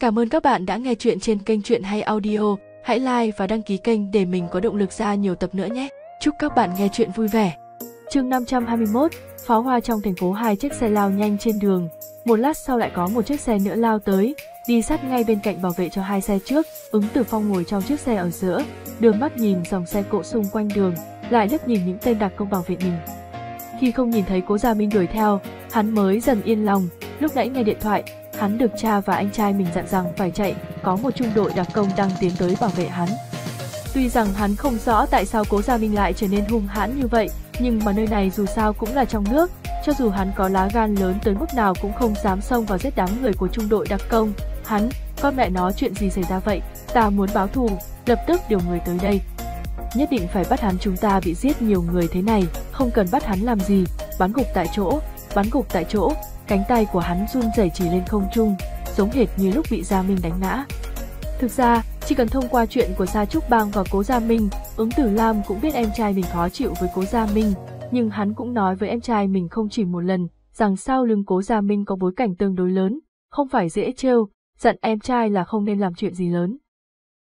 Cảm ơn các bạn đã nghe chuyện trên kênh Chuyện Hay Audio. Hãy like và đăng ký kênh để mình có động lực ra nhiều tập nữa nhé. Chúc các bạn nghe chuyện vui vẻ. chương 521, pháo hoa trong thành phố hai chiếc xe lao nhanh trên đường. Một lát sau lại có một chiếc xe nữa lao tới, đi sát ngay bên cạnh bảo vệ cho hai xe trước. Ứng Tử Phong ngồi trong chiếc xe ở giữa, đưa mắt nhìn dòng xe cộ xung quanh đường, lại liếc nhìn những tên đặc công bảo vệ mình. Khi không nhìn thấy cố Gia Minh đuổi theo, hắn mới dần yên lòng, lúc nãy nghe điện thoại, hắn được cha và anh trai mình dặn rằng phải chạy, có một trung đội đặc công đang tiến tới bảo vệ hắn. Tuy rằng hắn không rõ tại sao cố Gia Minh lại trở nên hung hãn như vậy, nhưng mà nơi này dù sao cũng là trong nước, cho dù hắn có lá gan lớn tới mức nào cũng không dám xông vào giết đám người của trung đội đặc công. Hắn, con mẹ nó chuyện gì xảy ra vậy, ta muốn báo thù, lập tức điều người tới đây. Nhất định phải bắt hắn chúng ta bị giết nhiều người thế này, không cần bắt hắn làm gì, bắn gục tại chỗ, bắn gục tại chỗ, cánh tay của hắn run rẩy chỉ lên không trung, giống hệt như lúc bị Gia Minh đánh ngã. Thực ra, chỉ cần thông qua chuyện của Gia Trúc Bang và Cố Gia Minh, ứng tử Lam cũng biết em trai mình khó chịu với Cố Gia Minh, nhưng hắn cũng nói với em trai mình không chỉ một lần, rằng sau lưng Cố Gia Minh có bối cảnh tương đối lớn, không phải dễ trêu, dặn em trai là không nên làm chuyện gì lớn.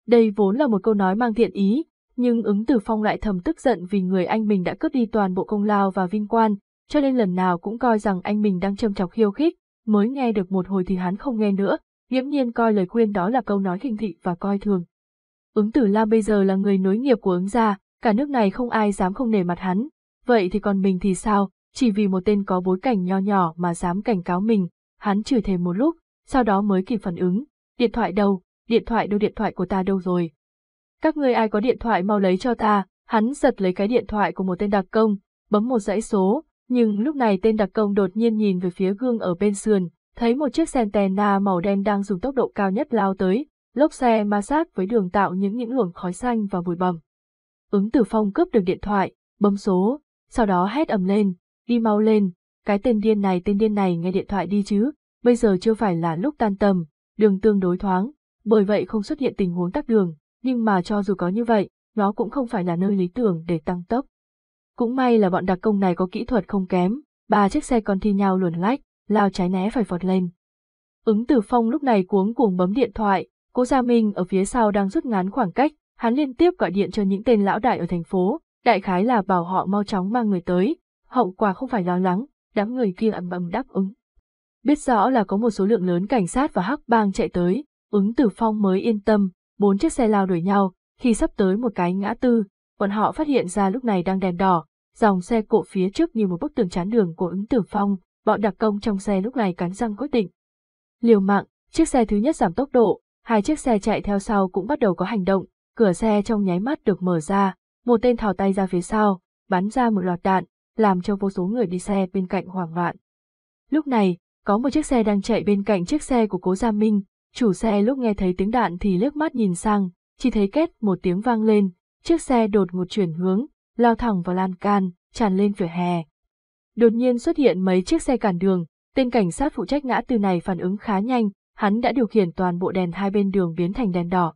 Đây vốn là một câu nói mang thiện ý, nhưng ứng tử phong lại thầm tức giận vì người anh mình đã cướp đi toàn bộ công lao và vinh quan cho nên lần nào cũng coi rằng anh mình đang châm chọc khiêu khích, mới nghe được một hồi thì hắn không nghe nữa, nghiễm nhiên coi lời khuyên đó là câu nói khinh thị và coi thường. Ứng tử Lam bây giờ là người nối nghiệp của ứng gia, cả nước này không ai dám không nể mặt hắn, vậy thì còn mình thì sao, chỉ vì một tên có bối cảnh nho nhỏ mà dám cảnh cáo mình, hắn chửi thề một lúc, sau đó mới kịp phản ứng, điện thoại đâu, điện thoại đâu? Điện thoại của ta đâu rồi. Các người ai có điện thoại mau lấy cho ta, hắn giật lấy cái điện thoại của một tên đặc công, bấm một dãy số, nhưng lúc này tên đặc công đột nhiên nhìn về phía gương ở bên sườn, thấy một chiếc Santana màu đen đang dùng tốc độ cao nhất lao tới, lốp xe ma sát với đường tạo những những luồng khói xanh và bụi bầm. Ứng tử phong cướp được điện thoại, bấm số, sau đó hét ầm lên, đi mau lên, cái tên điên này tên điên này nghe điện thoại đi chứ, bây giờ chưa phải là lúc tan tầm, đường tương đối thoáng, bởi vậy không xuất hiện tình huống tắc đường, nhưng mà cho dù có như vậy, nó cũng không phải là nơi lý tưởng để tăng tốc. Cũng may là bọn đặc công này có kỹ thuật không kém, ba chiếc xe còn thi nhau luồn lách, lao trái né phải vọt lên. Ứng Tử Phong lúc này cuống cuồng bấm điện thoại, Cố Gia Minh ở phía sau đang rút ngắn khoảng cách, hắn liên tiếp gọi điện cho những tên lão đại ở thành phố, đại khái là bảo họ mau chóng mang người tới, hậu quả không phải lo lắng, đám người kia ầm ầm đáp ứng. Biết rõ là có một số lượng lớn cảnh sát và hắc bang chạy tới, ứng Tử Phong mới yên tâm, bốn chiếc xe lao đuổi nhau, khi sắp tới một cái ngã tư, bọn họ phát hiện ra lúc này đang đèn đỏ, dòng xe cộ phía trước như một bức tường chắn đường của ứng tử phong, bọn đặc công trong xe lúc này cắn răng quyết định. Liều mạng, chiếc xe thứ nhất giảm tốc độ, hai chiếc xe chạy theo sau cũng bắt đầu có hành động, cửa xe trong nháy mắt được mở ra, một tên thò tay ra phía sau, bắn ra một loạt đạn, làm cho vô số người đi xe bên cạnh hoảng loạn. Lúc này, có một chiếc xe đang chạy bên cạnh chiếc xe của cố Gia Minh, chủ xe lúc nghe thấy tiếng đạn thì liếc mắt nhìn sang, chỉ thấy két một tiếng vang lên, chiếc xe đột ngột chuyển hướng, lao thẳng vào lan can, tràn lên vỉa hè. Đột nhiên xuất hiện mấy chiếc xe cản đường, tên cảnh sát phụ trách ngã tư này phản ứng khá nhanh, hắn đã điều khiển toàn bộ đèn hai bên đường biến thành đèn đỏ.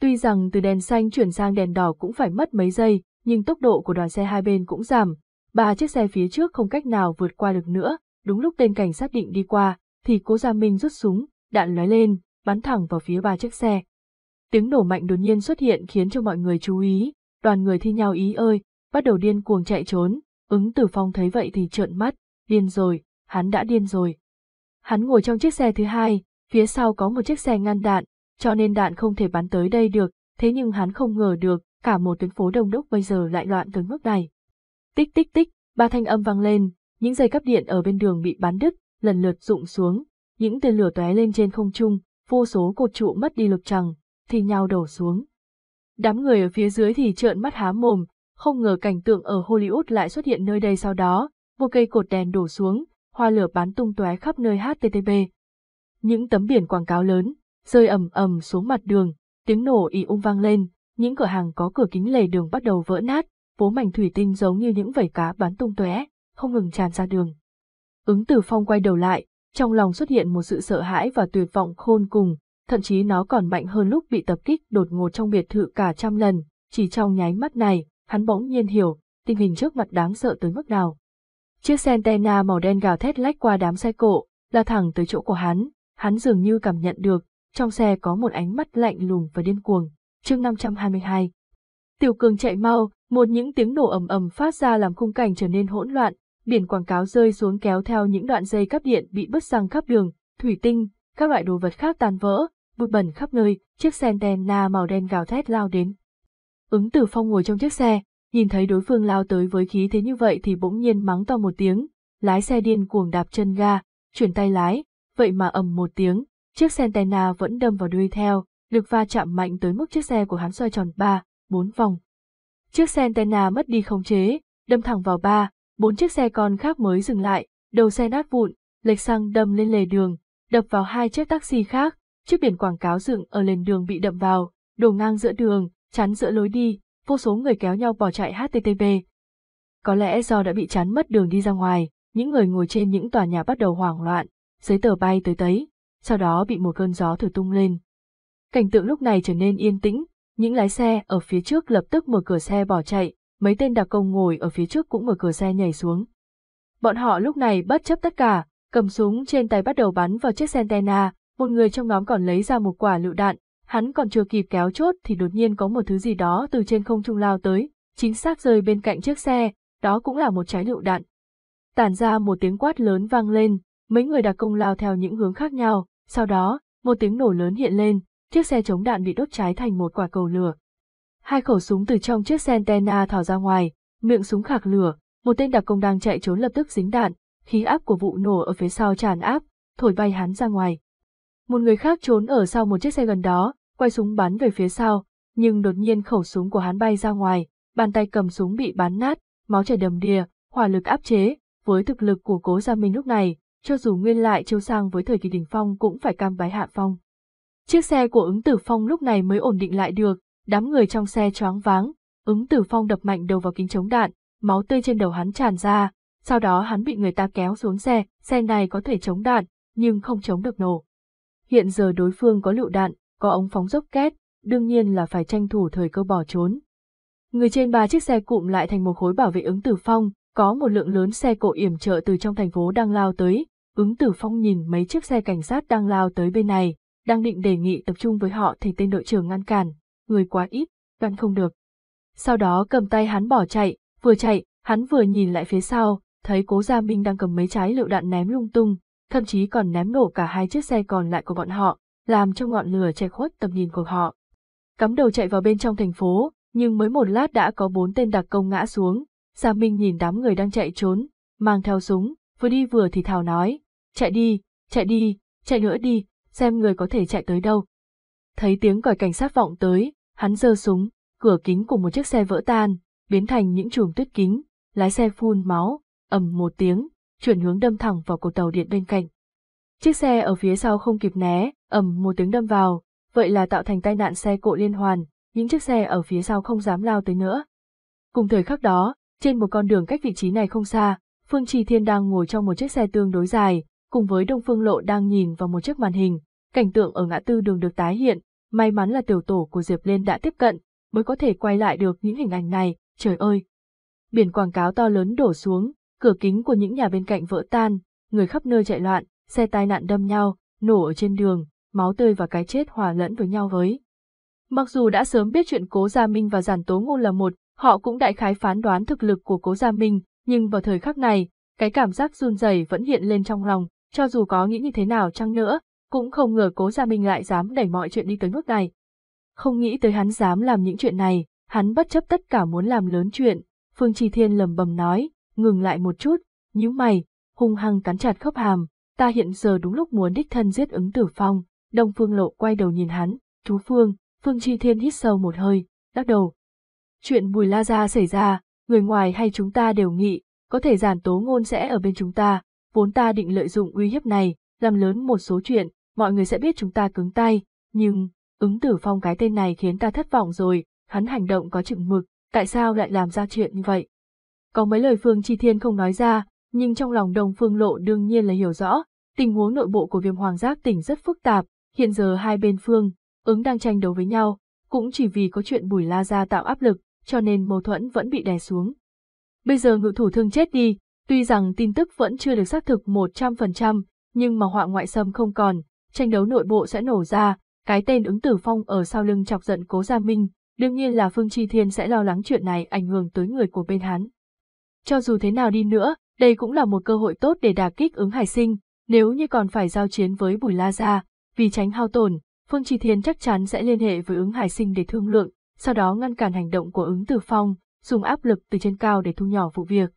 Tuy rằng từ đèn xanh chuyển sang đèn đỏ cũng phải mất mấy giây, nhưng tốc độ của đoàn xe hai bên cũng giảm. Ba chiếc xe phía trước không cách nào vượt qua được nữa, đúng lúc tên cảnh sát định đi qua, thì cố Gia Minh rút súng, đạn lóe lên, bắn thẳng vào phía ba chiếc xe. Tiếng nổ mạnh đột nhiên xuất hiện khiến cho mọi người chú ý, đoàn người thi nhau ý ơi, bắt đầu điên cuồng chạy trốn, ứng tử phong thấy vậy thì trợn mắt, điên rồi, hắn đã điên rồi. Hắn ngồi trong chiếc xe thứ hai, phía sau có một chiếc xe ngăn đạn, cho nên đạn không thể bắn tới đây được, thế nhưng hắn không ngờ được, cả một tuyến phố đông đúc bây giờ lại loạn tới mức này. Tích tích tích, ba thanh âm vang lên, những dây cắp điện ở bên đường bị bắn đứt, lần lượt rụng xuống, những tên lửa tóe lên trên không trung, vô số cột trụ mất đi lực chẳng, thì nhau đổ xuống. Đám người ở phía dưới thì trợn mắt há mồm, không ngờ cảnh tượng ở Hollywood lại xuất hiện nơi đây sau đó, một cây cột đèn đổ xuống, hoa lửa bắn tung tóe khắp nơi HTTP. Những tấm biển quảng cáo lớn, rơi ầm ầm xuống mặt đường, tiếng nổ ì ung vang lên, những cửa hàng có cửa kính lề đường bắt đầu vỡ nát, phố mảnh thủy tinh giống như những vảy cá bắn tung tóe, không ngừng tràn ra đường. Ứng Tử Phong quay đầu lại, trong lòng xuất hiện một sự sợ hãi và tuyệt vọng khôn cùng, thậm chí nó còn mạnh hơn lúc bị tập kích đột ngột trong biệt thự cả trăm lần, chỉ trong nháy mắt này, hắn bỗng nhiên hiểu, tình hình trước mặt đáng sợ tới mức nào. Chiếc Santana màu đen gào thét lách qua đám xe cộ, là thẳng tới chỗ của hắn, hắn dường như cảm nhận được, trong xe có một ánh mắt lạnh lùng và điên cuồng. chương 522 Tiểu cường chạy mau, một những tiếng nổ ầm ầm phát ra làm khung cảnh trở nên hỗn loạn, biển quảng cáo rơi xuống kéo theo những đoạn dây cáp điện bị bứt răng khắp đường, thủy tinh, các loại đồ vật khác tan vỡ, bụi bẩn khắp nơi, chiếc xe màu đen gào thét lao đến. Ứng tử phong ngồi trong chiếc xe, nhìn thấy đối phương lao tới với khí thế như vậy thì bỗng nhiên mắng to một tiếng, lái xe điên cuồng đạp chân ga, chuyển tay lái, vậy mà ầm một tiếng, chiếc Santana vẫn đâm vào đuôi theo, lực va chạm mạnh tới mức chiếc xe của hắn xoay tròn ba, bốn vòng. Chiếc Santana mất đi khống chế, đâm thẳng vào ba, bốn chiếc xe con khác mới dừng lại, đầu xe nát vụn, lệch sang đâm lên lề đường, đập vào hai chiếc taxi khác, chiếc biển quảng cáo dựng ở lề đường bị đậm vào, đổ ngang giữa đường, chắn giữa lối đi, vô số người kéo nhau bỏ chạy http. Có lẽ do đã bị chắn mất đường đi ra ngoài, những người ngồi trên những tòa nhà bắt đầu hoảng loạn, giấy tờ bay tới tấy, sau đó bị một cơn gió thổi tung lên. Cảnh tượng lúc này trở nên yên tĩnh, những lái xe ở phía trước lập tức mở cửa xe bỏ chạy, mấy tên đặc công ngồi ở phía trước cũng mở cửa xe nhảy xuống. Bọn họ lúc này bất chấp tất cả, cầm súng trên tay bắt đầu bắn vào chiếc Santana, một người trong nhóm còn lấy ra một quả lựu đạn, hắn còn chưa kịp kéo chốt thì đột nhiên có một thứ gì đó từ trên không trung lao tới, chính xác rơi bên cạnh chiếc xe, đó cũng là một trái lựu đạn. Tản ra một tiếng quát lớn vang lên, mấy người đặc công lao theo những hướng khác nhau, sau đó, một tiếng nổ lớn hiện lên, chiếc xe chống đạn bị đốt cháy thành một quả cầu lửa. Hai khẩu súng từ trong chiếc Santana thỏ ra ngoài, miệng súng khạc lửa, một tên đặc công đang chạy trốn lập tức dính đạn, khí áp của vụ nổ ở phía sau tràn áp, thổi bay hắn ra ngoài. Một người khác trốn ở sau một chiếc xe gần đó, quay súng bắn về phía sau, nhưng đột nhiên khẩu súng của hắn bay ra ngoài, bàn tay cầm súng bị bắn nát, máu chảy đầm đìa, hỏa lực áp chế, với thực lực của cố gia minh lúc này, cho dù nguyên lại chiêu sang với thời kỳ đỉnh phong cũng phải cam bái hạ phong. Chiếc xe của ứng tử phong lúc này mới ổn định lại được, đám người trong xe choáng váng, ứng tử phong đập mạnh đầu vào kính chống đạn, máu tươi trên đầu hắn tràn ra, sau đó hắn bị người ta kéo xuống xe, xe này có thể chống đạn, nhưng không chống được nổ. Hiện giờ đối phương có lựu đạn, có ống phóng dốc két, đương nhiên là phải tranh thủ thời cơ bỏ trốn. Người trên ba chiếc xe cụm lại thành một khối bảo vệ ứng tử phong, có một lượng lớn xe cộ yểm trợ từ trong thành phố đang lao tới, ứng tử phong nhìn mấy chiếc xe cảnh sát đang lao tới bên này, đang định đề nghị tập trung với họ thì tên đội trưởng ngăn cản, người quá ít, đoán không được. Sau đó cầm tay hắn bỏ chạy, vừa chạy, hắn vừa nhìn lại phía sau, thấy cố Gia Minh đang cầm mấy trái lựu đạn ném lung tung, thậm chí còn ném nổ cả hai chiếc xe còn lại của bọn họ, làm cho ngọn lửa che khuất tầm nhìn của họ. Cắm đầu chạy vào bên trong thành phố, nhưng mới một lát đã có bốn tên đặc công ngã xuống, Gia Minh nhìn đám người đang chạy trốn, mang theo súng, vừa đi vừa thì thào nói, chạy đi, chạy đi, chạy nữa đi, xem người có thể chạy tới đâu. Thấy tiếng còi cảnh sát vọng tới, hắn giơ súng, cửa kính của một chiếc xe vỡ tan, biến thành những chùm tuyết kính, lái xe phun máu, ầm một tiếng, chuyển hướng đâm thẳng vào cột tàu điện bên cạnh. Chiếc xe ở phía sau không kịp né, ầm một tiếng đâm vào, vậy là tạo thành tai nạn xe cộ liên hoàn, những chiếc xe ở phía sau không dám lao tới nữa. Cùng thời khắc đó, trên một con đường cách vị trí này không xa, Phương Trì Thiên đang ngồi trong một chiếc xe tương đối dài, cùng với Đông Phương Lộ đang nhìn vào một chiếc màn hình, cảnh tượng ở ngã tư đường được tái hiện, may mắn là tiểu tổ của Diệp Lên đã tiếp cận, mới có thể quay lại được những hình ảnh này, trời ơi. Biển quảng cáo to lớn đổ xuống, cửa kính của những nhà bên cạnh vỡ tan, người khắp nơi chạy loạn, xe tai nạn đâm nhau, nổ ở trên đường, máu tươi và cái chết hòa lẫn với nhau với. Mặc dù đã sớm biết chuyện Cố Gia Minh và Giản Tố Ngôn là một, họ cũng đại khái phán đoán thực lực của Cố Gia Minh, nhưng vào thời khắc này, cái cảm giác run rẩy vẫn hiện lên trong lòng, cho dù có nghĩ như thế nào chăng nữa, cũng không ngờ Cố Gia Minh lại dám đẩy mọi chuyện đi tới mức này. Không nghĩ tới hắn dám làm những chuyện này, hắn bất chấp tất cả muốn làm lớn chuyện, Phương Chi Thiên lầm bầm nói, ngừng lại một chút, nhíu mày, hung hăng cắn chặt khớp hàm, ta hiện giờ đúng lúc muốn đích thân giết ứng tử phong, Đông Phương Lộ quay đầu nhìn hắn, chú Phương, Phương Chi Thiên hít sâu một hơi, đắc đầu. Chuyện Bùi La Gia xảy ra, người ngoài hay chúng ta đều nghĩ, có thể giản tố ngôn sẽ ở bên chúng ta, vốn ta định lợi dụng uy hiếp này, làm lớn một số chuyện, mọi người sẽ biết chúng ta cứng tay, nhưng, ứng tử phong cái tên này khiến ta thất vọng rồi, hắn hành động có chừng mực, tại sao lại làm ra chuyện như vậy? Có mấy lời Phương Chi Thiên không nói ra, nhưng trong lòng đồng phương lộ đương nhiên là hiểu rõ, tình huống nội bộ của viêm hoàng giác tỉnh rất phức tạp, hiện giờ hai bên phương, ứng đang tranh đấu với nhau, cũng chỉ vì có chuyện bùi la ra tạo áp lực, cho nên mâu thuẫn vẫn bị đè xuống. Bây giờ ngự thủ thương chết đi, tuy rằng tin tức vẫn chưa được xác thực 100%, nhưng mà họa ngoại xâm không còn, tranh đấu nội bộ sẽ nổ ra, cái tên ứng tử phong ở sau lưng chọc giận cố Gia Minh, đương nhiên là Phương Chi Thiên sẽ lo lắng chuyện này ảnh hưởng tới người của bên hắn. Cho dù thế nào đi nữa, đây cũng là một cơ hội tốt để đả kích ứng hải sinh, nếu như còn phải giao chiến với Bùi La Gia, vì tránh hao tổn, Phương Chi Thiên chắc chắn sẽ liên hệ với ứng hải sinh để thương lượng, sau đó ngăn cản hành động của ứng tử phong, dùng áp lực từ trên cao để thu nhỏ vụ việc.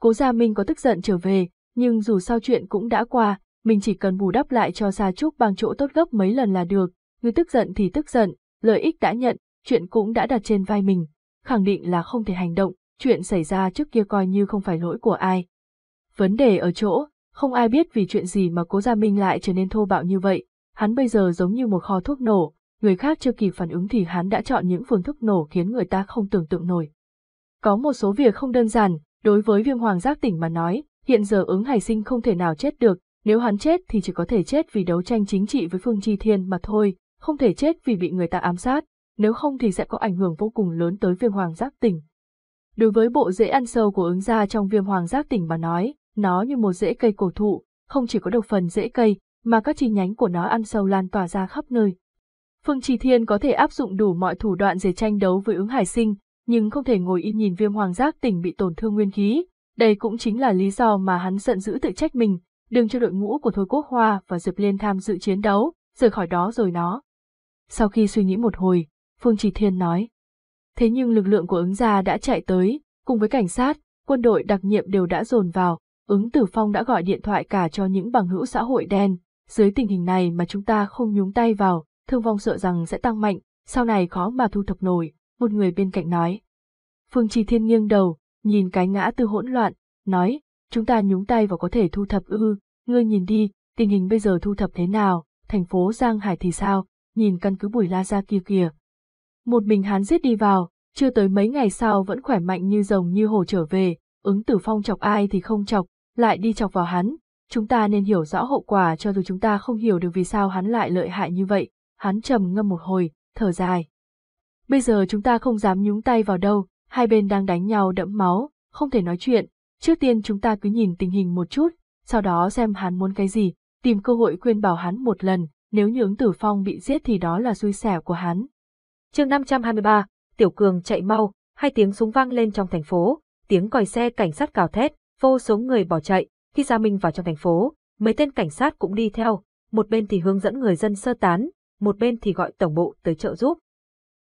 Cố Gia Minh có tức giận trở về, nhưng dù sao chuyện cũng đã qua, mình chỉ cần bù đắp lại cho Gia Trúc bằng chỗ tốt gấp mấy lần là được, người tức giận thì tức giận, lợi ích đã nhận, chuyện cũng đã đặt trên vai mình, khẳng định là không thể hành động, chuyện xảy ra trước kia coi như không phải lỗi của ai. Vấn đề ở chỗ, không ai biết vì chuyện gì mà cố Gia Minh lại trở nên thô bạo như vậy, hắn bây giờ giống như một kho thuốc nổ, người khác chưa kịp phản ứng thì hắn đã chọn những phương thức nổ khiến người ta không tưởng tượng nổi. Có một số việc không đơn giản, đối với viêm hoàng giác tỉnh mà nói, hiện giờ ứng hải sinh không thể nào chết được, nếu hắn chết thì chỉ có thể chết vì đấu tranh chính trị với Phương Chi Thiên mà thôi, không thể chết vì bị người ta ám sát, nếu không thì sẽ có ảnh hưởng vô cùng lớn tới viêm hoàng giác tỉnh. Đối với bộ rễ ăn sâu của ứng gia trong viêm hoàng giác tỉnh mà nói, nó như một rễ cây cổ thụ, không chỉ có độc phần rễ cây, mà các chi nhánh của nó ăn sâu lan tỏa ra khắp nơi. Phương Trì Thiên có thể áp dụng đủ mọi thủ đoạn để tranh đấu với ứng hải sinh, nhưng không thể ngồi yên nhìn viêm hoàng giác tỉnh bị tổn thương nguyên khí. Đây cũng chính là lý do mà hắn giận dữ tự trách mình, đừng cho đội ngũ của Thôi Quốc Hoa và Diệp Liên tham dự chiến đấu, rời khỏi đó rồi nó. Sau khi suy nghĩ một hồi, Phương Trì Thiên nói. Thế nhưng lực lượng của ứng gia đã chạy tới, cùng với cảnh sát, quân đội đặc nhiệm đều đã dồn vào, ứng tử phong đã gọi điện thoại cả cho những bằng hữu xã hội đen. Dưới tình hình này mà chúng ta không nhúng tay vào, thương vong sợ rằng sẽ tăng mạnh, sau này khó mà thu thập nổi, một người bên cạnh nói. Phương Trì Thiên nghiêng đầu, nhìn cái ngã tư hỗn loạn, nói, chúng ta nhúng tay vào có thể thu thập ư, ngươi nhìn đi, tình hình bây giờ thu thập thế nào, thành phố Giang Hải thì sao, nhìn căn cứ bùi la ra kia kìa. Một mình hắn giết đi vào, chưa tới mấy ngày sau vẫn khỏe mạnh như rồng như hổ trở về, ứng tử phong chọc ai thì không chọc, lại đi chọc vào hắn. Chúng ta nên hiểu rõ hậu quả cho dù chúng ta không hiểu được vì sao hắn lại lợi hại như vậy, hắn trầm ngâm một hồi, thở dài. Bây giờ chúng ta không dám nhúng tay vào đâu, hai bên đang đánh nhau đẫm máu, không thể nói chuyện, trước tiên chúng ta cứ nhìn tình hình một chút, sau đó xem hắn muốn cái gì, tìm cơ hội khuyên bảo hắn một lần, nếu như ứng tử phong bị giết thì đó là xui xẻo của hắn chương 523, Tiểu Cường chạy mau, hai tiếng súng vang lên trong thành phố, tiếng còi xe cảnh sát cào thét, vô số người bỏ chạy, khi Gia Minh vào trong thành phố, mấy tên cảnh sát cũng đi theo, một bên thì hướng dẫn người dân sơ tán, một bên thì gọi tổng bộ tới trợ giúp.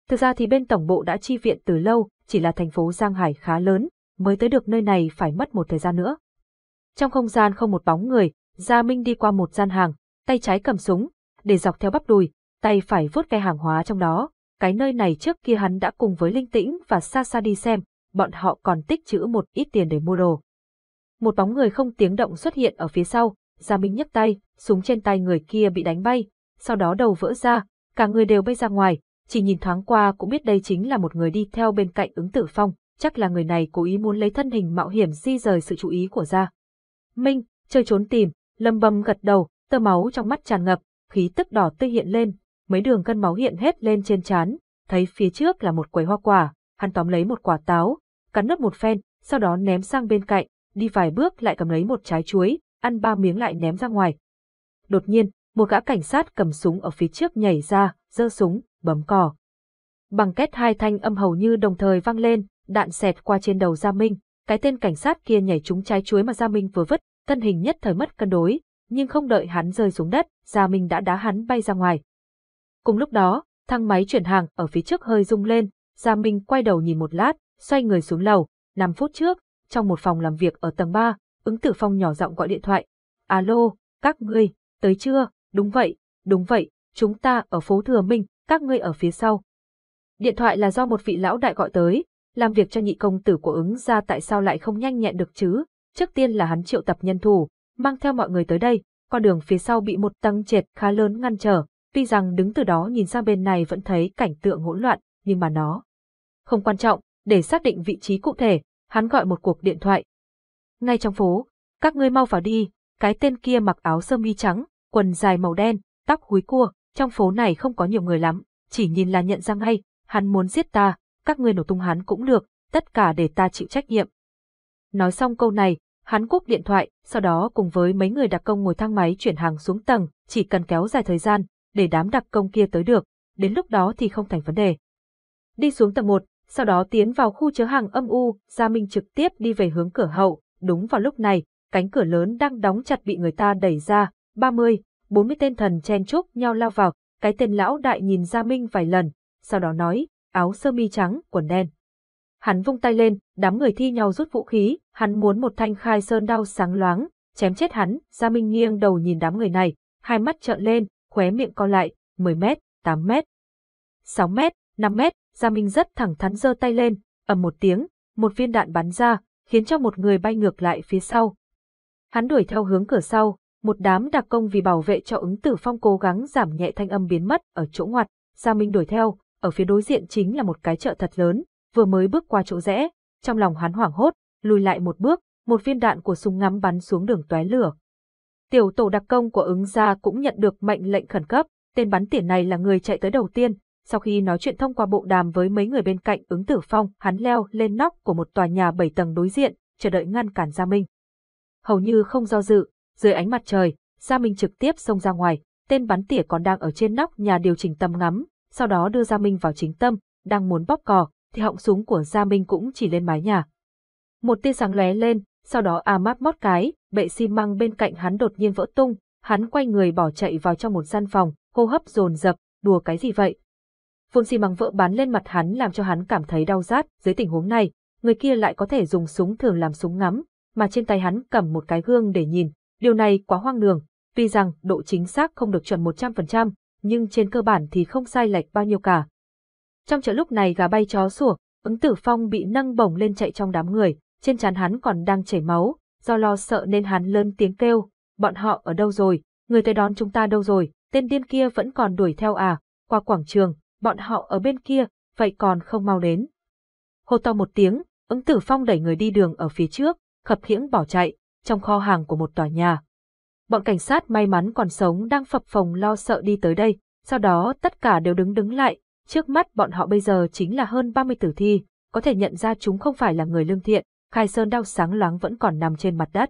Thực ra thì bên tổng bộ đã chi viện từ lâu, chỉ là thành phố Giang Hải khá lớn, mới tới được nơi này phải mất một thời gian nữa. Trong không gian không một bóng người, Gia Minh đi qua một gian hàng, tay trái cầm súng, để dọc theo bắp đùi, tay phải vuốt cái hàng hóa trong đó. Cái nơi này trước kia hắn đã cùng với Linh Tĩnh và xa xa đi xem, bọn họ còn tích trữ một ít tiền để mua đồ. Một bóng người không tiếng động xuất hiện ở phía sau, Gia Minh nhấc tay, súng trên tay người kia bị đánh bay, sau đó đầu vỡ ra, cả người đều bay ra ngoài, chỉ nhìn thoáng qua cũng biết đây chính là một người đi theo bên cạnh ứng tử phong, chắc là người này cố ý muốn lấy thân hình mạo hiểm di rời sự chú ý của Gia. Minh, chơi trốn tìm, lâm bầm gật đầu, tơ máu trong mắt tràn ngập, khí tức đỏ tươi hiện lên, mấy đường cân máu hiện hết lên trên trán, thấy phía trước là một quầy hoa quả, hắn tóm lấy một quả táo, cắn nứt một phen, sau đó ném sang bên cạnh, đi vài bước lại cầm lấy một trái chuối, ăn ba miếng lại ném ra ngoài. Đột nhiên, một gã cảnh sát cầm súng ở phía trước nhảy ra, giơ súng, bấm cò. Bằng kết hai thanh âm hầu như đồng thời vang lên, đạn xẹt qua trên đầu Gia Minh, cái tên cảnh sát kia nhảy trúng trái chuối mà Gia Minh vừa vứt, thân hình nhất thời mất cân đối, nhưng không đợi hắn rơi xuống đất, Gia Minh đã đá hắn bay ra ngoài. Cùng lúc đó, thang máy chuyển hàng ở phía trước hơi rung lên, Gia Minh quay đầu nhìn một lát, xoay người xuống lầu, 5 phút trước, trong một phòng làm việc ở tầng 3, ứng tử phong nhỏ giọng gọi điện thoại. Alo, các ngươi, tới chưa? Đúng vậy, đúng vậy, chúng ta ở phố Thừa Minh, các ngươi ở phía sau. Điện thoại là do một vị lão đại gọi tới, làm việc cho nhị công tử của ứng ra tại sao lại không nhanh nhẹn được chứ? Trước tiên là hắn triệu tập nhân thủ, mang theo mọi người tới đây, con đường phía sau bị một tăng trệt khá lớn ngăn trở, tuy rằng đứng từ đó nhìn sang bên này vẫn thấy cảnh tượng hỗn loạn, nhưng mà nó không quan trọng, để xác định vị trí cụ thể, hắn gọi một cuộc điện thoại. Ngay trong phố, các ngươi mau vào đi, cái tên kia mặc áo sơ mi trắng, quần dài màu đen, tóc húi cua, trong phố này không có nhiều người lắm, chỉ nhìn là nhận ra ngay, hắn muốn giết ta, các ngươi nổ tung hắn cũng được, tất cả để ta chịu trách nhiệm. Nói xong câu này, hắn cúp điện thoại, sau đó cùng với mấy người đặc công ngồi thang máy chuyển hàng xuống tầng, chỉ cần kéo dài thời gian, để đám đặc công kia tới được, đến lúc đó thì không thành vấn đề. Đi xuống tầng 1, sau đó tiến vào khu chứa hàng âm u, Gia Minh trực tiếp đi về hướng cửa hậu, đúng vào lúc này, cánh cửa lớn đang đóng chặt bị người ta đẩy ra, 30, 40 tên thần chen chúc nhau lao vào, cái tên lão đại nhìn Gia Minh vài lần, sau đó nói, áo sơ mi trắng, quần đen. Hắn vung tay lên, đám người thi nhau rút vũ khí, hắn muốn một thanh khai sơn đao sáng loáng, chém chết hắn, Gia Minh nghiêng đầu nhìn đám người này, hai mắt trợn lên, khóe miệng co lại, 10 mét, 8 mét, 6 mét, 5 mét, Gia Minh rất thẳng thắn giơ tay lên, ầm một tiếng, một viên đạn bắn ra, khiến cho một người bay ngược lại phía sau. Hắn đuổi theo hướng cửa sau, một đám đặc công vì bảo vệ cho ứng tử phong cố gắng giảm nhẹ thanh âm biến mất ở chỗ ngoặt, Gia Minh đuổi theo, ở phía đối diện chính là một cái chợ thật lớn, vừa mới bước qua chỗ rẽ, trong lòng hắn hoảng hốt, lùi lại một bước, một viên đạn của súng ngắm bắn xuống đường tóe lửa. Tiểu tổ đặc công của ứng gia cũng nhận được mệnh lệnh khẩn cấp, tên bắn tỉa này là người chạy tới đầu tiên, sau khi nói chuyện thông qua bộ đàm với mấy người bên cạnh ứng tử phong, hắn leo lên nóc của một tòa nhà bảy tầng đối diện, chờ đợi ngăn cản Gia Minh. Hầu như không do dự, dưới ánh mặt trời, Gia Minh trực tiếp xông ra ngoài, tên bắn tỉa còn đang ở trên nóc nhà điều chỉnh tầm ngắm, sau đó đưa Gia Minh vào chính tâm, đang muốn bóp cò, thì họng súng của Gia Minh cũng chỉ lên mái nhà. Một tia sáng lóe lên, sau đó a mát mót cái, bệ xi măng bên cạnh hắn đột nhiên vỡ tung, hắn quay người bỏ chạy vào trong một gian phòng, hô hấp dồn dập, đùa cái gì vậy? Phun xi măng vỡ bắn lên mặt hắn làm cho hắn cảm thấy đau rát, dưới tình huống này, người kia lại có thể dùng súng thường làm súng ngắm, mà trên tay hắn cầm một cái gương để nhìn, điều này quá hoang đường, tuy rằng độ chính xác không được chuẩn 100%, nhưng trên cơ bản thì không sai lệch bao nhiêu cả. Trong chợ lúc này gà bay chó sủa, ứng tử phong bị nâng bổng lên chạy trong đám người, trên trán hắn còn đang chảy máu, do lo sợ nên hắn lớn tiếng kêu, bọn họ ở đâu rồi, người tới đón chúng ta đâu rồi, tên điên kia vẫn còn đuổi theo à, qua quảng trường, bọn họ ở bên kia, vậy còn không mau đến. Hô to một tiếng, ứng tử phong đẩy người đi đường ở phía trước, khập khiễng bỏ chạy, trong kho hàng của một tòa nhà. Bọn cảnh sát may mắn còn sống đang phập phồng lo sợ đi tới đây, sau đó tất cả đều đứng đứng lại, trước mắt bọn họ bây giờ chính là hơn 30 tử thi, có thể nhận ra chúng không phải là người lương thiện, khai sơn đao sáng loáng vẫn còn nằm trên mặt đất.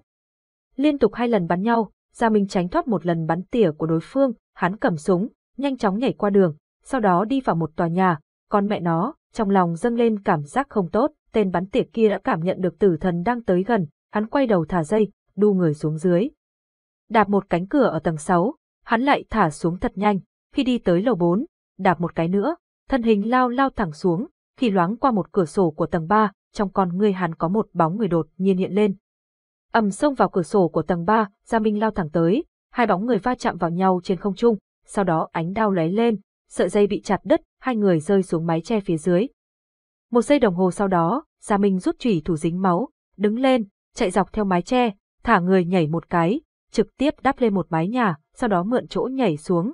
Liên tục hai lần bắn nhau, Gia Minh tránh thoát một lần bắn tỉa của đối phương, hắn cầm súng, nhanh chóng nhảy qua đường, sau đó đi vào một tòa nhà, Con mẹ nó, trong lòng dâng lên cảm giác không tốt, tên bắn tỉa kia đã cảm nhận được tử thần đang tới gần, hắn quay đầu thả dây, đu người xuống dưới. Đạp một cánh cửa ở tầng 6, hắn lại thả xuống thật nhanh, khi đi tới lầu 4, đạp một cái nữa, thân hình lao lao thẳng xuống, khi loáng qua một cửa sổ của tầng 3, trong con ngươi hắn có một bóng người đột nhiên hiện lên. ầm xông vào cửa sổ của tầng 3, Gia Minh lao thẳng tới, hai bóng người va chạm vào nhau trên không trung, sau đó ánh đao lóe lên, sợi dây bị chặt đứt, hai người rơi xuống mái che phía dưới. Một giây đồng hồ sau đó, Gia Minh rút chủy thủ dính máu, đứng lên, chạy dọc theo mái che, thả người nhảy một cái, trực tiếp đáp lên một mái nhà, sau đó mượn chỗ nhảy xuống.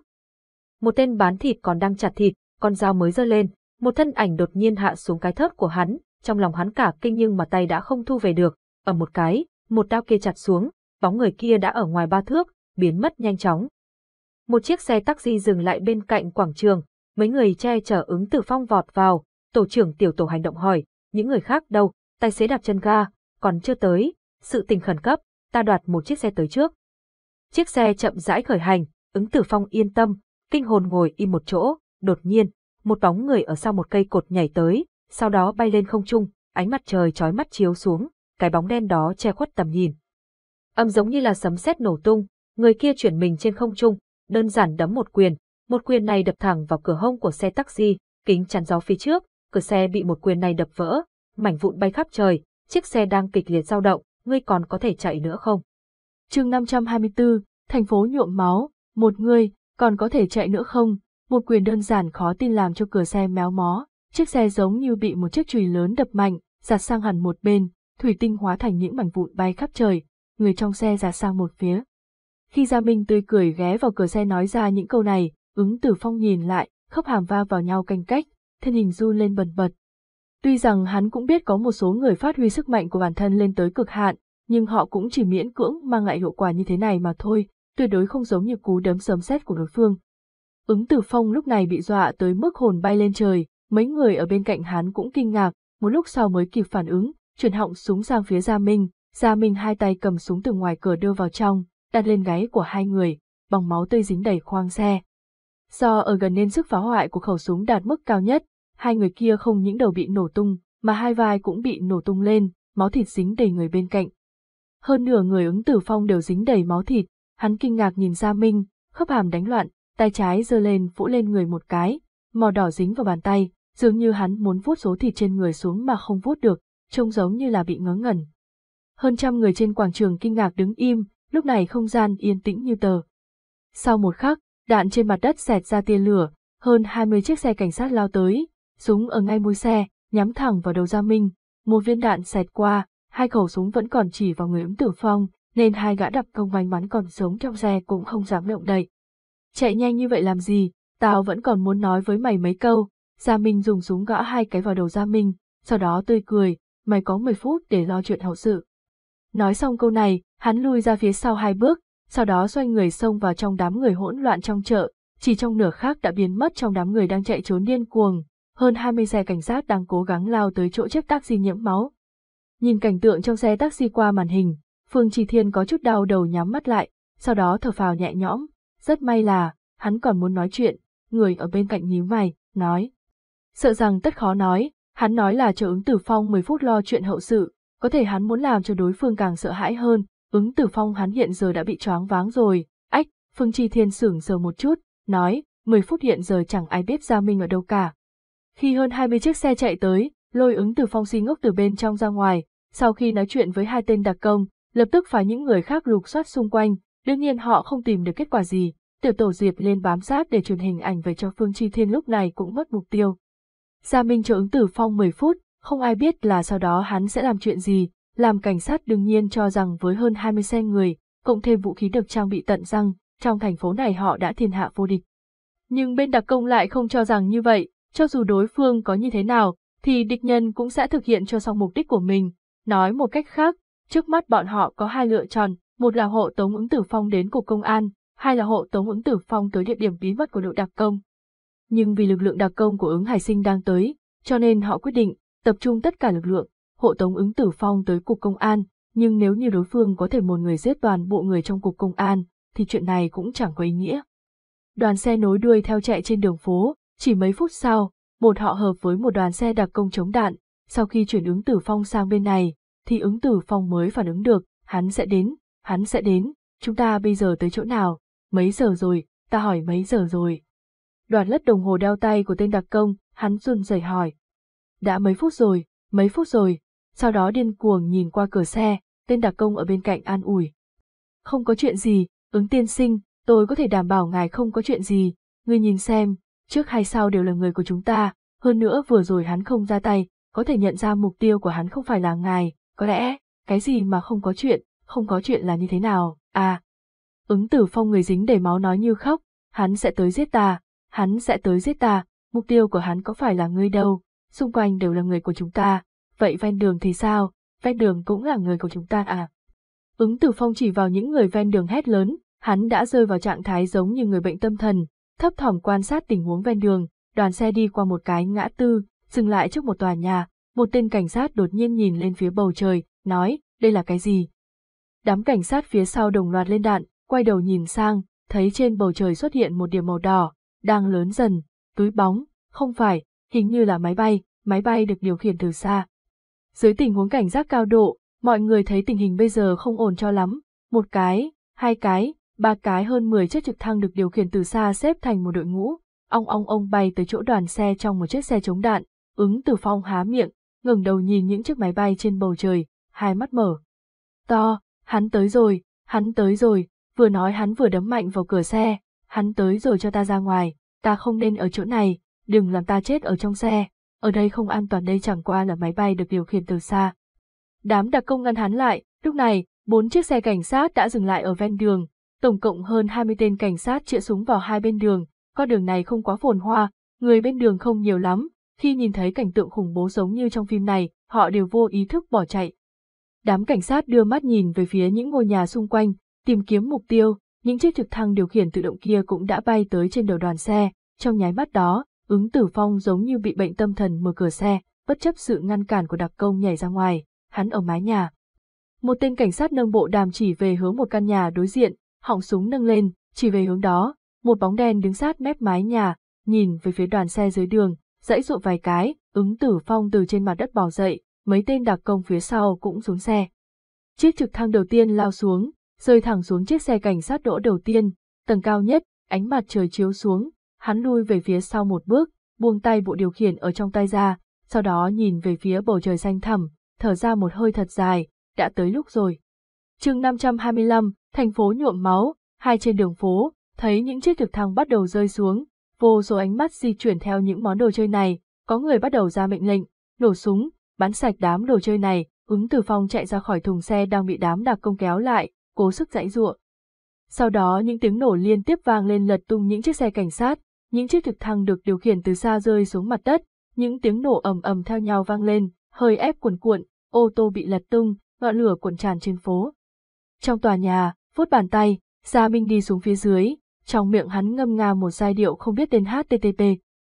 Một tên bán thịt còn đang chặt thịt, con dao mới giơ lên, một thân ảnh đột nhiên hạ xuống cái thớt của hắn, trong lòng hắn cả kinh nhưng mà tay đã không thu về được, ở một cái, một đao kia chặt xuống, bóng người kia đã ở ngoài ba thước, biến mất nhanh chóng. Một chiếc xe taxi dừng lại bên cạnh quảng trường, mấy người che chở ứng tử phong vọt vào, tổ trưởng tiểu tổ hành động hỏi, những người khác đâu, tài xế đạp chân ga, còn chưa tới, sự tình khẩn cấp, ta đoạt một chiếc xe tới trước. Chiếc xe chậm rãi khởi hành, ứng tử phong yên tâm, kinh hồn ngồi im một chỗ, đột nhiên, một bóng người ở sau một cây cột nhảy tới, sau đó bay lên không trung, ánh mặt trời chói mắt chiếu xuống, cái bóng đen đó che khuất tầm nhìn. Âm giống như là sấm sét nổ tung, người kia chuyển mình trên không trung, đơn giản đấm một quyền, một quyền này đập thẳng vào cửa hông của xe taxi, kính chắn gió phía trước, cửa xe bị một quyền này đập vỡ, mảnh vụn bay khắp trời, chiếc xe đang kịch liệt dao động, ngươi còn có thể chạy nữa không? chương 524, thành phố nhuộm máu, một người, còn có thể chạy nữa không? Một quyền đơn giản khó tin làm cho cửa xe méo mó, chiếc xe giống như bị một chiếc chùy lớn đập mạnh, giặt sang hẳn một bên, thủy tinh hóa thành những mảnh vụn bay khắp trời, người trong xe giặt sang một phía. Khi Gia Minh tươi cười ghé vào cửa xe nói ra những câu này, ứng tử phong nhìn lại, khớp hàm va vào nhau canh cách, thân hình run lên bần bật. Tuy rằng hắn cũng biết có một số người phát huy sức mạnh của bản thân lên tới cực hạn, nhưng họ cũng chỉ miễn cưỡng mang lại hiệu quả như thế này mà thôi, tuyệt đối không giống như cú đấm sấm sét của đối phương. Ứng tử phong lúc này bị dọa tới mức hồn bay lên trời, mấy người ở bên cạnh hắn cũng kinh ngạc, một lúc sau mới kịp phản ứng, chuyển họng súng sang phía Gia Minh, Gia Minh hai tay cầm súng từ ngoài cửa đưa vào trong, đặt lên gáy của hai người, bằng máu tươi dính đầy khoang xe. Do ở gần nên sức phá hoại của khẩu súng đạt mức cao nhất, hai người kia không những đầu bị nổ tung, mà hai vai cũng bị nổ tung lên, máu thịt dính đầy người bên cạnh. Hơn nửa người ứng tử phong đều dính đầy máu thịt, hắn kinh ngạc nhìn Gia Minh, khớp hàm đánh loạn, tay trái giơ lên vỗ lên người một cái, màu đỏ dính vào bàn tay, dường như hắn muốn vuốt số thịt trên người xuống mà không vuốt được, trông giống như là bị ngớ ngẩn. Hơn trăm người trên quảng trường kinh ngạc đứng im, lúc này không gian yên tĩnh như tờ. Sau một khắc, đạn trên mặt đất xẹt ra tia lửa, hơn 20 chiếc xe cảnh sát lao tới, súng ở ngay mũi xe, nhắm thẳng vào đầu Gia Minh, một viên đạn xẹt qua, hai khẩu súng vẫn còn chỉ vào người ứng tử phong, nên hai gã đập công may mắn còn sống trong xe cũng không dám động đậy. Chạy nhanh như vậy làm gì, tao vẫn còn muốn nói với mày mấy câu, Gia Minh dùng súng gõ hai cái vào đầu Gia Minh, sau đó tươi cười, mày có 10 phút để lo chuyện hậu sự. Nói xong câu này, hắn lui ra phía sau hai bước, sau đó xoay người xông vào trong đám người hỗn loạn trong chợ, chỉ trong nửa khắc đã biến mất trong đám người đang chạy trốn điên cuồng, hơn 20 xe cảnh sát đang cố gắng lao tới chỗ chiếc taxi nhiễm máu. Nhìn cảnh tượng trong xe taxi qua màn hình, Phương Trì Thiên có chút đau đầu nhắm mắt lại, sau đó thở phào nhẹ nhõm, rất may là, hắn còn muốn nói chuyện, người ở bên cạnh nhíu mày, nói. Sợ rằng tất khó nói, hắn nói là chờ ứng tử phong 10 phút lo chuyện hậu sự, có thể hắn muốn làm cho đối phương càng sợ hãi hơn, ứng tử phong hắn hiện giờ đã bị choáng váng rồi, ách, Phương Chi Thiên sửng sờ một chút, nói, 10 phút hiện giờ chẳng ai biết Gia Minh ở đâu cả. Khi hơn 20 chiếc xe chạy tới, lôi ứng tử phong si ngốc từ bên trong ra ngoài, sau khi nói chuyện với hai tên đặc công, lập tức phái những người khác lục soát xung quanh, đương nhiên họ không tìm được kết quả gì, tiểu tổ diệp lên bám sát để truyền hình ảnh về cho Phương Chi Thiên lúc này cũng mất mục tiêu. Gia Minh chờ ứng tử phong 10 phút, không ai biết là sau đó hắn sẽ làm chuyện gì, làm cảnh sát đương nhiên cho rằng với hơn 20 xe người, cộng thêm vũ khí được trang bị tận răng, trong thành phố này họ đã thiên hạ vô địch. Nhưng bên đặc công lại không cho rằng như vậy, cho dù đối phương có như thế nào, thì địch nhân cũng sẽ thực hiện cho xong mục đích của mình. Nói một cách khác, trước mắt bọn họ có hai lựa chọn, một là hộ tống ứng tử phong đến cục công an, hai là hộ tống ứng tử phong tới địa điểm bí mật của đội đặc công. Nhưng vì lực lượng đặc công của ứng hải sinh đang tới, cho nên họ quyết định tập trung tất cả lực lượng, hộ tống ứng tử phong tới cục công an, nhưng nếu như đối phương có thể một người giết toàn bộ người trong cục công an, thì chuyện này cũng chẳng có ý nghĩa. Đoàn xe nối đuôi theo chạy trên đường phố, chỉ mấy phút sau, một họ hợp với một đoàn xe đặc công chống đạn, sau khi chuyển ứng tử phong sang bên này, thì ứng tử phong mới phản ứng được, hắn sẽ đến, hắn sẽ đến, chúng ta bây giờ tới chỗ nào, mấy giờ rồi, ta hỏi mấy giờ rồi. Đoàn lất đồng hồ đeo tay của tên đặc công, hắn run rẩy hỏi. Đã mấy phút rồi, mấy phút rồi, sau đó điên cuồng nhìn qua cửa xe, tên đặc công ở bên cạnh an ủi. Không có chuyện gì, ứng tiên sinh, tôi có thể đảm bảo ngài không có chuyện gì, ngươi nhìn xem, trước hay sau đều là người của chúng ta, hơn nữa vừa rồi hắn không ra tay, có thể nhận ra mục tiêu của hắn không phải là ngài, có lẽ, cái gì mà không có chuyện, không có chuyện là như thế nào, à. Ứng tử phong người dính để máu nói như khóc, hắn sẽ tới giết ta, hắn sẽ tới giết ta, mục tiêu của hắn có phải là ngươi đâu, xung quanh đều là người của chúng ta, vậy ven đường thì sao, ven đường cũng là người của chúng ta à. Ứng tử phong chỉ vào những người ven đường hét lớn, hắn đã rơi vào trạng thái giống như người bệnh tâm thần, thấp thỏm quan sát tình huống ven đường, đoàn xe đi qua một cái ngã tư, dừng lại trước một tòa nhà, một tên cảnh sát đột nhiên nhìn lên phía bầu trời, nói, đây là cái gì? Đám cảnh sát phía sau đồng loạt lên đạn, quay đầu nhìn sang, thấy trên bầu trời xuất hiện một điểm màu đỏ, đang lớn dần, túi bóng, không phải, hình như là máy bay, máy bay được điều khiển từ xa. Dưới tình huống cảnh giác cao độ, mọi người thấy tình hình bây giờ không ổn cho lắm, một cái, hai cái, ba cái hơn 10 chiếc trực thăng được điều khiển từ xa xếp thành một đội ngũ, ong ong ong bay tới chỗ đoàn xe trong một chiếc xe chống đạn, ứng từ phong há miệng, ngẩng đầu nhìn những chiếc máy bay trên bầu trời, hai mắt mở. To, hắn tới rồi, hắn tới rồi, vừa nói hắn vừa đấm mạnh vào cửa xe, hắn tới rồi cho ta ra ngoài, ta không nên ở chỗ này, đừng làm ta chết ở trong xe, ở đây không an toàn đây chẳng qua là máy bay được điều khiển từ xa. Đám đặc công ngăn hắn lại, lúc này, bốn chiếc xe cảnh sát đã dừng lại ở ven đường, tổng cộng hơn 20 tên cảnh sát chĩa súng vào hai bên đường, con đường này không quá phồn hoa, người bên đường không nhiều lắm, khi nhìn thấy cảnh tượng khủng bố giống như trong phim này, họ đều vô ý thức bỏ chạy. Đám cảnh sát đưa mắt nhìn về phía những ngôi nhà xung quanh, tìm kiếm mục tiêu, những chiếc trực thăng điều khiển tự động kia cũng đã bay tới trên đầu đoàn xe, trong nháy mắt đó, ứng tử phong giống như bị bệnh tâm thần mở cửa xe, bất chấp sự ngăn cản của đặc công nhảy ra ngoài, hắn ở mái nhà. Một tên cảnh sát nâng bộ đàm chỉ về hướng một căn nhà đối diện, họng súng nâng lên, chỉ về hướng đó, một bóng đen đứng sát mép mái nhà, nhìn về phía đoàn xe dưới đường, dãy dụ vài cái, ứng tử phong từ trên mặt đất bò dậy, mấy tên đặc công phía sau cũng xuống xe. Chiếc trực thăng đầu tiên lao xuống, rơi thẳng xuống chiếc xe cảnh sát đỗ đầu tiên, tầng cao nhất, ánh mặt trời chiếu xuống, hắn lui về phía sau một bước, buông tay bộ điều khiển ở trong tay ra, sau đó nhìn về phía bầu trời xanh thẳm, thở ra một hơi thật dài, đã tới lúc rồi. chương 525, thành phố nhuộm máu, hai trên đường phố, thấy những chiếc trực thăng bắt đầu rơi xuống, vô số ánh mắt di chuyển theo những món đồ chơi này, có người bắt đầu ra mệnh lệnh, nổ súng, bắn sạch đám đồ chơi này, ứng tử phong chạy ra khỏi thùng xe đang bị đám đặc công kéo lại, cố sức dãy giụa. Sau đó những tiếng nổ liên tiếp vang lên lật tung những chiếc xe cảnh sát, những chiếc trực thăng được điều khiển từ xa rơi xuống mặt đất, những tiếng nổ ầm ầm theo nhau vang lên, hơi ép cuồn cuộn, ô tô bị lật tung, ngọn lửa cuộn tràn trên phố. Trong tòa nhà, phút bàn tay, Gia Minh đi xuống phía dưới, trong miệng hắn ngâm nga một giai điệu không biết tên HTTP.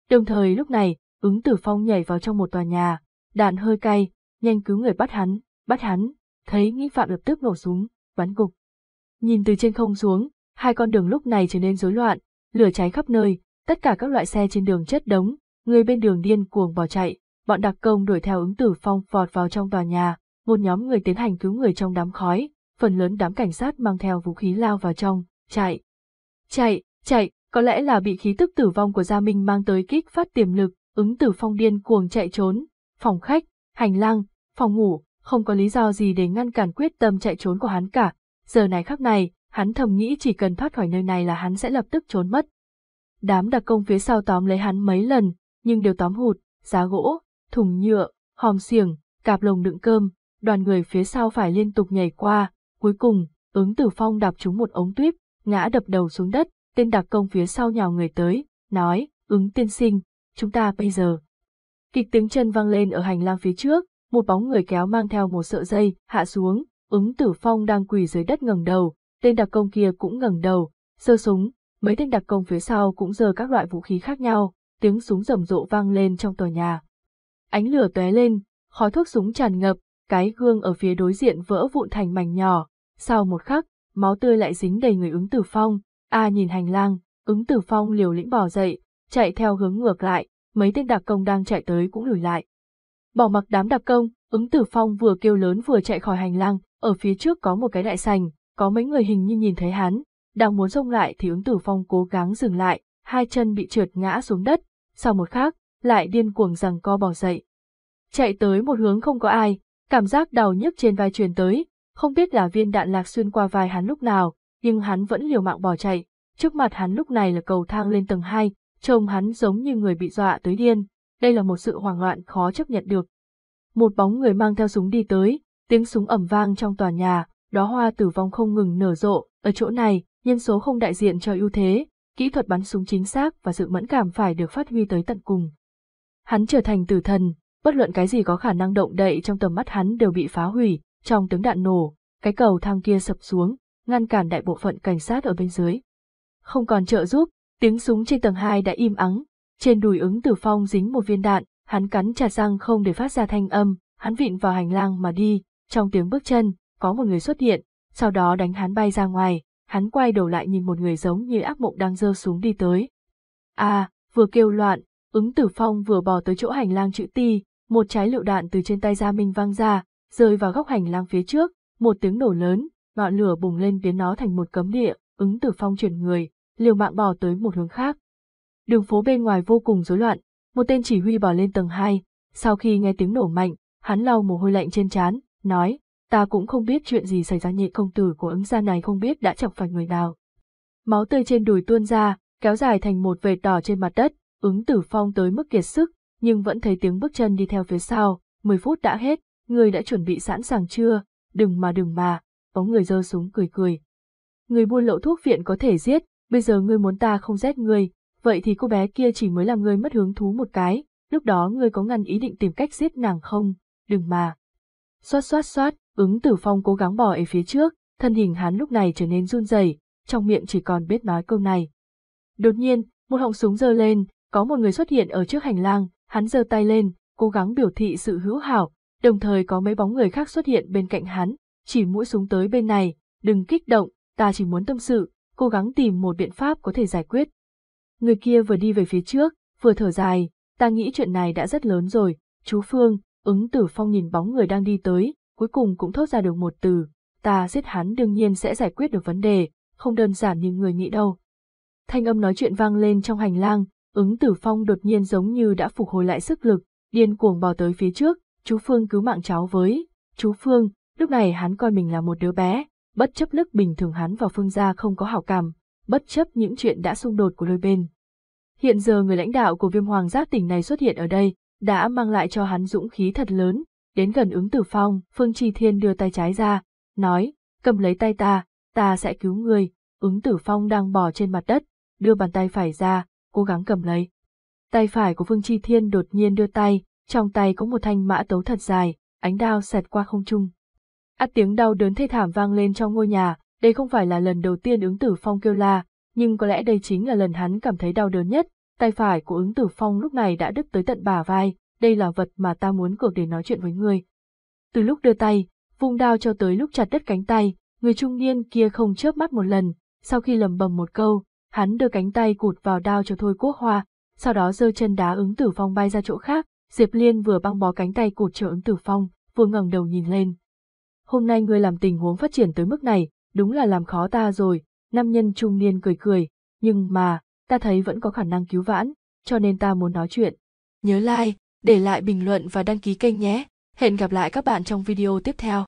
Đồng thời lúc này, ứng tử phong nhảy vào trong một tòa nhà, đạn hơi cay, nhanh cứu người bắt hắn, bắt hắn, thấy nghi phạm lập tức nổ súng, bắn gục. Nhìn từ trên không xuống, hai con đường lúc này trở nên rối loạn, lửa cháy khắp nơi, tất cả các loại xe trên đường chất đống, người bên đường điên cuồng bỏ chạy, bọn đặc công đuổi theo ứng tử phong vọt vào trong tòa nhà, một nhóm người tiến hành cứu người trong đám khói, phần lớn đám cảnh sát mang theo vũ khí lao vào trong, chạy. Chạy, chạy, có lẽ là bị khí tức tử vong của Gia Minh mang tới kích phát tiềm lực, ứng tử phong điên cuồng chạy trốn, phòng khách, hành lang, phòng ngủ, không có lý do gì để ngăn cản quyết tâm chạy trốn của hắn cả. Giờ này khắc này, hắn thầm nghĩ chỉ cần thoát khỏi nơi này là hắn sẽ lập tức trốn mất. Đám đặc công phía sau tóm lấy hắn mấy lần, nhưng đều tóm hụt, giá gỗ, thùng nhựa, hòm xiềng, cạp lồng đựng cơm, đoàn người phía sau phải liên tục nhảy qua, cuối cùng, ứng tử phong đạp trúng một ống tuyếp, ngã đập đầu xuống đất, tên đặc công phía sau nhào người tới, nói, ứng tiên sinh, chúng ta bây giờ. Kịch tiếng chân vang lên ở hành lang phía trước, một bóng người kéo mang theo một sợi dây, hạ xuống, ứng tử phong đang quỳ dưới đất ngẩng đầu, tên đặc công kia cũng ngẩng đầu, sơ súng, mấy tên đặc công phía sau cũng giơ các loại vũ khí khác nhau, tiếng súng rầm rộ vang lên trong tòa nhà. Ánh lửa tóe lên, khói thuốc súng tràn ngập, cái gương ở phía đối diện vỡ vụn thành mảnh nhỏ. Sau một khắc, máu tươi lại dính đầy người ứng tử phong. A nhìn hành lang, ứng tử phong liều lĩnh bỏ dậy, chạy theo hướng ngược lại, mấy tên đặc công đang chạy tới cũng lùi lại. Bỏ mặc đám đặc công, ứng tử phong vừa kêu lớn vừa chạy khỏi hành lang, ở phía trước có một cái đại sành, có mấy người hình như nhìn thấy hắn, đang muốn xông lại thì ứng tử phong cố gắng dừng lại, hai chân bị trượt ngã xuống đất, sau một khắc, lại điên cuồng rằng co bỏ dậy. Chạy tới một hướng không có ai, cảm giác đau nhức trên vai truyền tới, không biết là viên đạn lạc xuyên qua vai hắn lúc nào, nhưng hắn vẫn liều mạng bỏ chạy, trước mặt hắn lúc này là cầu thang lên tầng 2, trông hắn giống như người bị dọa tới điên, đây là một sự hoảng loạn khó chấp nhận được. Một bóng người mang theo súng đi tới, tiếng súng ẩm vang trong tòa nhà, đóa hoa tử vong không ngừng nở rộ, ở chỗ này, nhân số không đại diện cho ưu thế, kỹ thuật bắn súng chính xác và sự mẫn cảm phải được phát huy tới tận cùng. Hắn trở thành tử thần, bất luận cái gì có khả năng động đậy trong tầm mắt hắn đều bị phá hủy, trong tiếng đạn nổ, cái cầu thang kia sập xuống, ngăn cản đại bộ phận cảnh sát ở bên dưới. Không còn trợ giúp, tiếng súng trên tầng 2 đã im ắng, trên đùi ứng tử phong dính một viên đạn, hắn cắn chặt răng không để phát ra thanh âm, hắn vịn vào hành lang mà đi, trong tiếng bước chân, có một người xuất hiện, sau đó đánh hắn bay ra ngoài, hắn quay đầu lại nhìn một người giống như ác mộng đang giơ súng đi tới. À, vừa kêu loạn, ứng tử phong vừa bò tới chỗ hành lang chữ ti, một trái lựu đạn từ trên tay Gia Minh văng ra, rơi vào góc hành lang phía trước, một tiếng nổ lớn, ngọn lửa bùng lên biến nó thành một cấm địa, ứng tử phong chuyển người, liều mạng bò tới một hướng khác. Đường phố bên ngoài vô cùng rối loạn, một tên chỉ huy bò lên tầng 2, sau khi nghe tiếng nổ mạnh, hắn lau mồ hôi lạnh trên trán, nói, ta cũng không biết chuyện gì xảy ra nhị công tử của ứng gia này không biết đã chọc phải người nào. Máu tươi trên đùi tuôn ra, kéo dài thành một vệt đỏ trên mặt đất, ứng tử phong tới mức kiệt sức, nhưng vẫn thấy tiếng bước chân đi theo phía sau, 10 phút đã hết, người đã chuẩn bị sẵn sàng chưa, đừng mà đừng mà, có người giơ súng cười cười. Người buôn lậu thuốc viện có thể giết, bây giờ ngươi muốn ta không giết ngươi, vậy thì cô bé kia chỉ mới làm ngươi mất hứng thú một cái, lúc đó ngươi có ngăn ý định tìm cách giết nàng không, đừng mà. Xoát xoát xoát, ứng tử phong cố gắng bỏ ở phía trước, thân hình hắn lúc này trở nên run rẩy, trong miệng chỉ còn biết nói câu này. Đột nhiên, một họng súng giơ lên, có một người xuất hiện ở trước hành lang, hắn giơ tay lên, cố gắng biểu thị sự hữu hảo, đồng thời có mấy bóng người khác xuất hiện bên cạnh hắn, chỉ mũi súng tới bên này, đừng kích động, ta chỉ muốn tâm sự, cố gắng tìm một biện pháp có thể giải quyết. Người kia vừa đi về phía trước, vừa thở dài, ta nghĩ chuyện này đã rất lớn rồi, chú Phương, ứng tử phong nhìn bóng người đang đi tới, cuối cùng cũng thốt ra được một từ, ta giết hắn đương nhiên sẽ giải quyết được vấn đề, không đơn giản như người nghĩ đâu. Thanh âm nói chuyện vang lên trong hành lang, ứng tử phong đột nhiên giống như đã phục hồi lại sức lực, điên cuồng bò tới phía trước, chú Phương cứu mạng cháu với, chú Phương, lúc này hắn coi mình là một đứa bé, bất chấp lức bình thường hắn vào Phương gia không có hảo cảm, bất chấp những chuyện đã xung đột của đôi bên. Hiện giờ người lãnh đạo của viêm hoàng giác tỉnh này xuất hiện ở đây, đã mang lại cho hắn dũng khí thật lớn, đến gần ứng tử phong, Phương Trì Thiên đưa tay trái ra, nói, cầm lấy tay ta, ta sẽ cứu người, ứng tử phong đang bò trên mặt đất, đưa bàn tay phải ra, cố gắng cầm lấy. Tay phải của Phương Chi Thiên đột nhiên đưa tay, trong tay có một thanh mã tấu thật dài, ánh đao xẹt qua không trung. Át tiếng đau đớn thê thảm vang lên trong ngôi nhà, đây không phải là lần đầu tiên ứng tử phong kêu la, nhưng có lẽ đây chính là lần hắn cảm thấy đau đớn nhất, tay phải của ứng tử phong lúc này đã đứt tới tận bả vai, đây là vật mà ta muốn cược để nói chuyện với ngươi. Từ lúc đưa tay, vung đao cho tới lúc chặt đứt cánh tay, người trung niên kia không chớp mắt một lần, sau khi lầm bầm một câu, hắn đưa cánh tay cụt vào đao cho thôi quốc hoa, sau đó giơ chân đá ứng tử phong bay ra chỗ khác, Diệp Liên vừa băng bó cánh tay cụt cho ứng tử phong, vừa ngẩng đầu nhìn lên. Hôm nay ngươi làm tình huống phát triển tới mức này, đúng là làm khó ta rồi, nam nhân trung niên cười cười, nhưng mà, ta thấy vẫn có khả năng cứu vãn, cho nên ta muốn nói chuyện. Nhớ like, để lại bình luận và đăng ký kênh nhé. Hẹn gặp lại các bạn trong video tiếp theo.